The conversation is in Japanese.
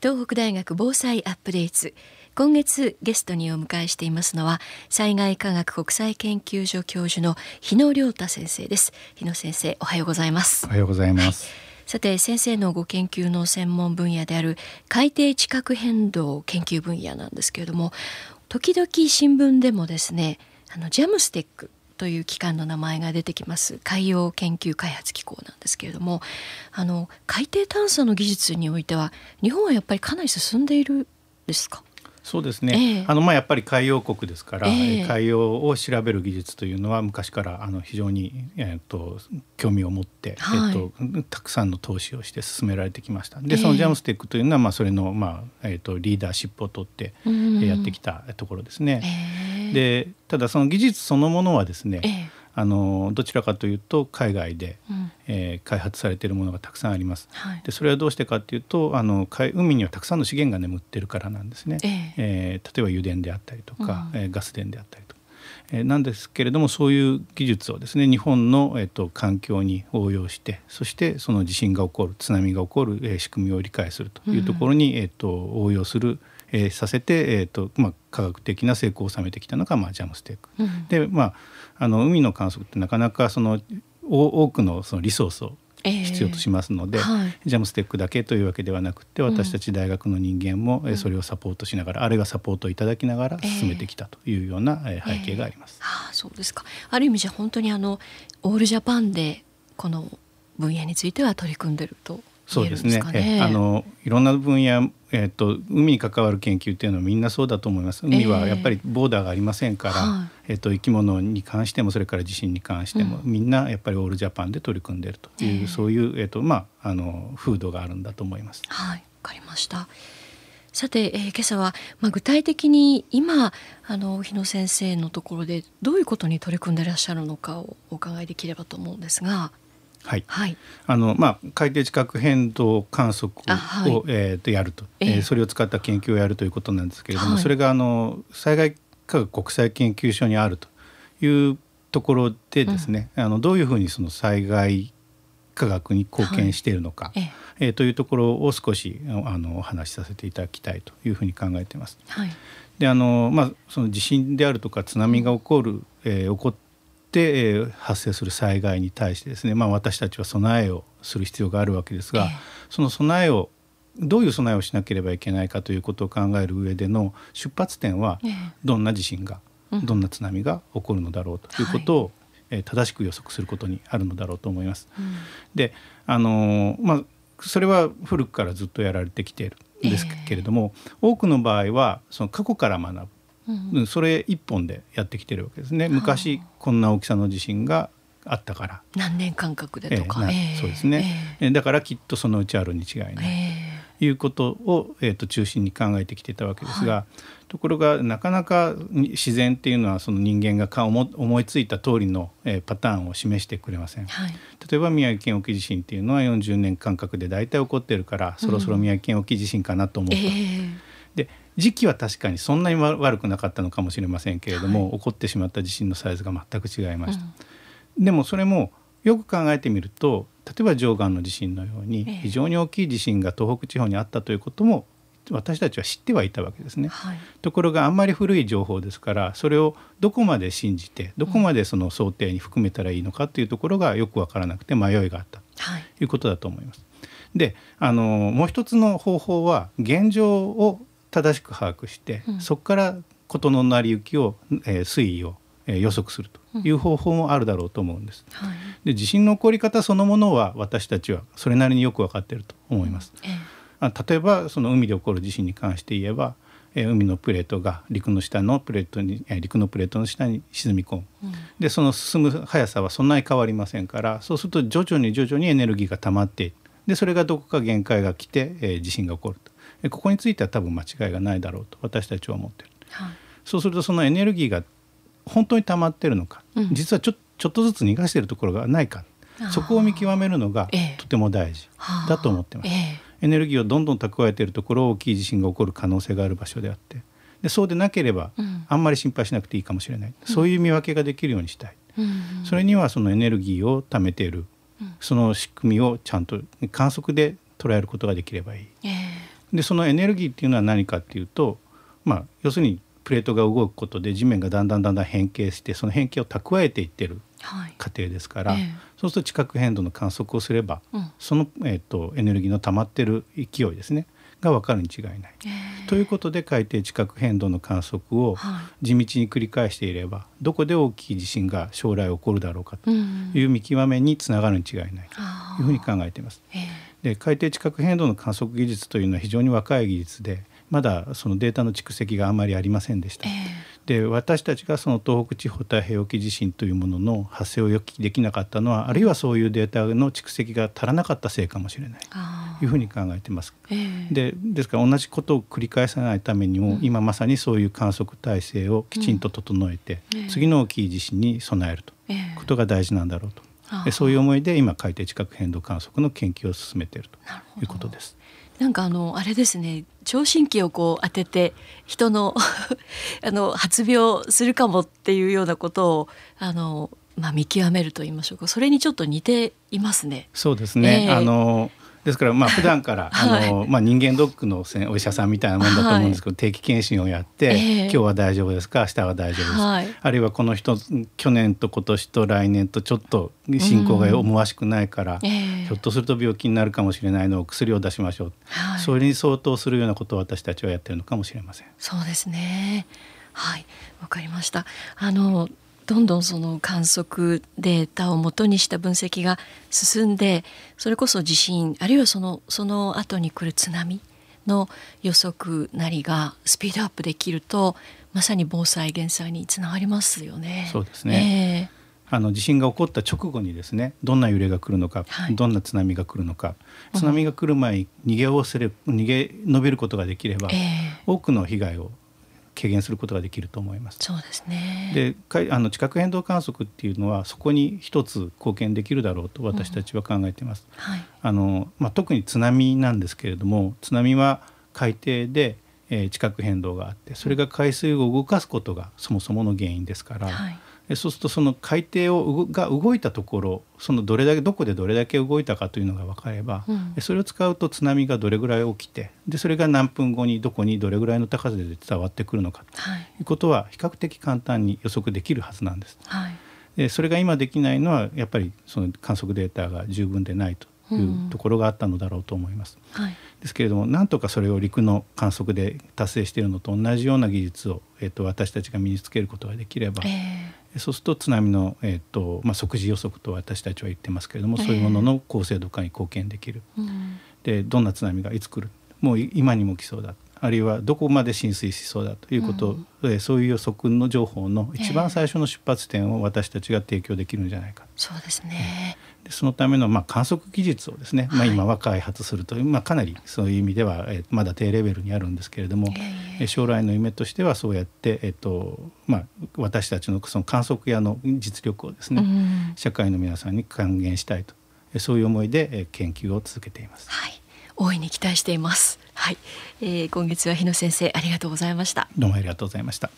東北大学防災アップデート今月ゲストにお迎えしていますのは災害科学国際研究所教授の日野亮太先生です。日野先生おはようございます。おはようございます、はい、さて先生のご研究の専門分野である海底地殻変動研究分野なんですけれども時々新聞でもですねあのジャムステックという機関の名前が出てきます。海洋研究開発機構なんですけれどもあの海底探査の技術においては日本はやっぱりかなり進んでいるですか？そうですね、えー、あのまあやっぱり海洋国ですから、えー、海洋を調べる技術というのは昔からあの非常に、えーと、興味を持って、はい、えーと、たくさんの投資をして進められてきました。でそのジャムステックというのは、まあ、それの、まあえーと、リーダーシップを取ってやってきたところですね。えー、でただその技術そのものはですね、あのどちらかというと海外で、うん、えー、開発されているものがたくさんあります。はい、でそれはどうしてかっていうとあの海にはたくさんの資源が眠ってるからなんですね。えー、えー、例えば油田であったりとか、うん、えー、ガス田であったりとか。えー、なんですけれどもそういう技術をですね日本の、えーと、環境に応用してそしてその地震が起こる津波が起こる、えー、仕組みを理解するというところに、うん、えーと、応用する、えー、させて、えーとまあ、科学的な成功を収めてきたのが、まあ、ジャムステーク。うん、でまああの海の観測ってなかなかその多くのそのリソースを必要としますので、えーはい、ジャムステックだけというわけではなくて私たち大学の人間もそれをサポートしながら、うん、あるいはサポートいただきながら進めてきたというような背景があります。えー、あそうですか。ある意味じゃ本当にあのオールジャパンでこの分野については取り組んでるとそうですね。えあのいろんな分野、えっ、と海に関わる研究っていうのはみんなそうだと思います。海はやっぱりボーダーがありませんから、えっ、と生き物に関してもそれから地震に関しても、うん、みんなやっぱりオールジャパンで取り組んでいるという、そういうえっ、とまああの風土があるんだと思います。はい、わかりました。さて、えー、今朝は、まあ、具体的に今あの日野先生のところでどういうことに取り組んでいらっしゃるのかをお伺いできればと思うんですが。はい、はい、あのまあ、海底地殻変動観測を、はい、えー、とやると、えー、それを使った研究をやるということなんですけれども、はい、それがあの災害科学国際研究所にあるというところでですね、うん、あのどういうふうにその災害科学に貢献しているのか、はい、えー、というところを少しあのお話しさせていただきたいというふうに考えています。はい、であのまあ、その地震であるとか津波が起こる、えー、起こってえー、発生する災害に対してですね、まあ、私たちは備えをする必要があるわけですが、えー、その備えをどういう備えをしなければいけないかということを考える上での出発点はどんな地震が、えー、どんな津波が起こるのだろうということを、はい、えー、正しく予測することにあるのだろうと思います。うん、であのまあそれは古くからずっとやられてきているんですけれども、えー、多くの場合はその過去から学ぶうん、それ一本でやってきてるわけですね。昔こんな大きさの地震があったから。何年間隔でとか、えー、そうですね、えー、だからきっとそのうちあるに違いない、えー、いうことを、えーと、中心に考えてきてたわけですが、はい、ところがなかなか自然っていうのはその人間が思いついた通りの、えー、パターンを示してくれません、はい、例えば宮城県沖地震っていうのは40年間隔で大体起こってるから、そろそろ宮城県沖地震かなと思うと。で時期は確かにそんなに悪くなかったのかもしれませんけれども、はい、起こってしまった地震のサイズが全く違いました。うん、でもそれもよく考えてみると例えば上岸の地震のように非常に大きい地震が東北地方にあったということも私たちは知ってはいたわけですね、はい、ところがあんまり古い情報ですからそれをどこまで信じてどこまでその想定に含めたらいいのかというところがよく分からなくて迷いがあった。ということだと思います。であのもう一つの方法は現状を正しく把握して、うん、そこから事の成り行きを、えー、推移を、えー、予測するという方法もあるだろうと思うんです。うんはい、で地震の起こり方そのものは私たちはそれなりによく分かっていると思います。うんえー、例えばその海で起こる地震に関して言えば、えー、海のプレートが陸の下のプレートに、えー、陸のプレートの下に沈み込む、うん、でその進む速さはそんなに変わりませんからそうすると徐々に徐々にエネルギーが溜まってでそれがどこか限界が来て、えー、地震が起こると。ここについては多分間違いがないだろうと私たちは思ってる、はい、そうするとそのエネルギーが本当に溜まってるのか、うん、実はちょちょっとずつ逃がしてるところがないかそこを見極めるのがとても大事だと思ってます、ええ、エネルギーをどんどん蓄えているところ大きい地震が起こる可能性がある場所であってでそうでなければ、うん、あんまり心配しなくていいかもしれない、うん、そういう見分けができるようにしたい、うん、それにはそのエネルギーを貯めている、その仕組みをちゃんと観測で捉えることができればいい。えでそのエネルギーっていうのは何かっていうと、まあ、要するにプレートが動くことで地面がだんだんだんだん変形してその変形を蓄えていってる過程ですから、はいえ。そうすると地殻変動の観測をすれば、うん、その、えーと、エネルギーの溜まってる勢いですねが分かるに違いない。えー、ということで海底地殻変動の観測を地道に繰り返していれば、はい、どこで大きい地震が将来起こるだろうかという見極めにつながるに違いないというふうに考えています。えー、で海底地殻変動の観測技術というのは非常に若い技術でまだそのデータの蓄積があまりありませんでした。えー、で私たちがその東北地方太平洋沖地震というものの発生を予期できなかったのはあるいはそういうデータの蓄積が足らなかったせいかもしれない。というふうに考えています。えー、でですから同じことを繰り返さないためにも、うん、今まさにそういう観測体制をきちんと整えて、うん、次の大きい地震に備えると。いうことが大事なんだろうと。そういう思いで今海底地殻変動観測の研究を進めているということです。なんかあのあれですね。聴診器をこう当てて人の あの発病するかもっていうようなことをあの、まあ、見極めると言いましょうか。それにちょっと似ていますね。そうですね、えー、あのですからまあ普段から、あの、まあ、人間ドックのお医者さんみたいなもんだと思うんですけど、定期検診をやって、今日は大丈夫ですか？明日は大丈夫です、はい、あるいはこの人去年と今年と来年とちょっと進行が思わしくないから、ひょっとすると病気になるかもしれないのを薬を出しましょう、はい、それに相当するようなことを私たちはやってるのかもしれません。そうですね。はい。わかりました。あのどんどんその観測データをもとにした分析が進んでそれこそ地震あるいはそのその後に来る津波の予測なりがスピードアップできるとまさに防災減災につながりますよね。そうですね、えー、あの地震が起こった直後にですねどんな揺れが来るのか、はい、どんな津波が来るのか津波が来る前に逃げおせれ逃げ延びることができれば、えー、多くの被害を軽減することができると思います。そうですねであの地殻変動観測っていうのはそこに一つ貢献できるだろうと私たちは考えています。うんはい、あのまあ、特に津波なんですけれども津波は海底で、えー、地殻変動があってそれが海水を動かすことがそもそもの原因ですから、はいそうするとその海底をが動いたところそのどれだけどこでどれだけ動いたかというのが分かれば、うん、それを使うと津波がどれぐらい起きてでそれが何分後にどこにどれぐらいの高さで伝わってくるのかとい。うことは比較的簡単に予測できるはずなんです。はい、でそれが今できないのはやっぱりその観測データが十分でないというところがあったのだろうと思います。うんはい、ですけれどもなんとかそれを陸の観測で達成しているのと同じような技術を、えーと、私たちが身につけることができれば、えー、そうすると津波の、えーとまあ、即時予測と私たちは言ってますけれども、そういうものの高精度化に貢献できる。うん、でどんな津波がいつ来る？もう今にも来そうだ。あるいはどこまで浸水しそうだということ、うん、そういう予測の情報の一番最初の出発点を私たちが提供できるんじゃないか。そうですね、でそのためのまあ観測技術をですね、まあ、今は開発するという、まあ、かなりそういう意味ではえまだ低レベルにあるんですけれども、え将来の夢としてはそうやって、えっとまあ、私たちのその観測屋の実力をですね、うん、社会の皆さんに還元したいとそういう思いで研究を続けています。はい、大いに期待しています。はい、えー、今月は日野先生ありがとうございました。どうもありがとうございました。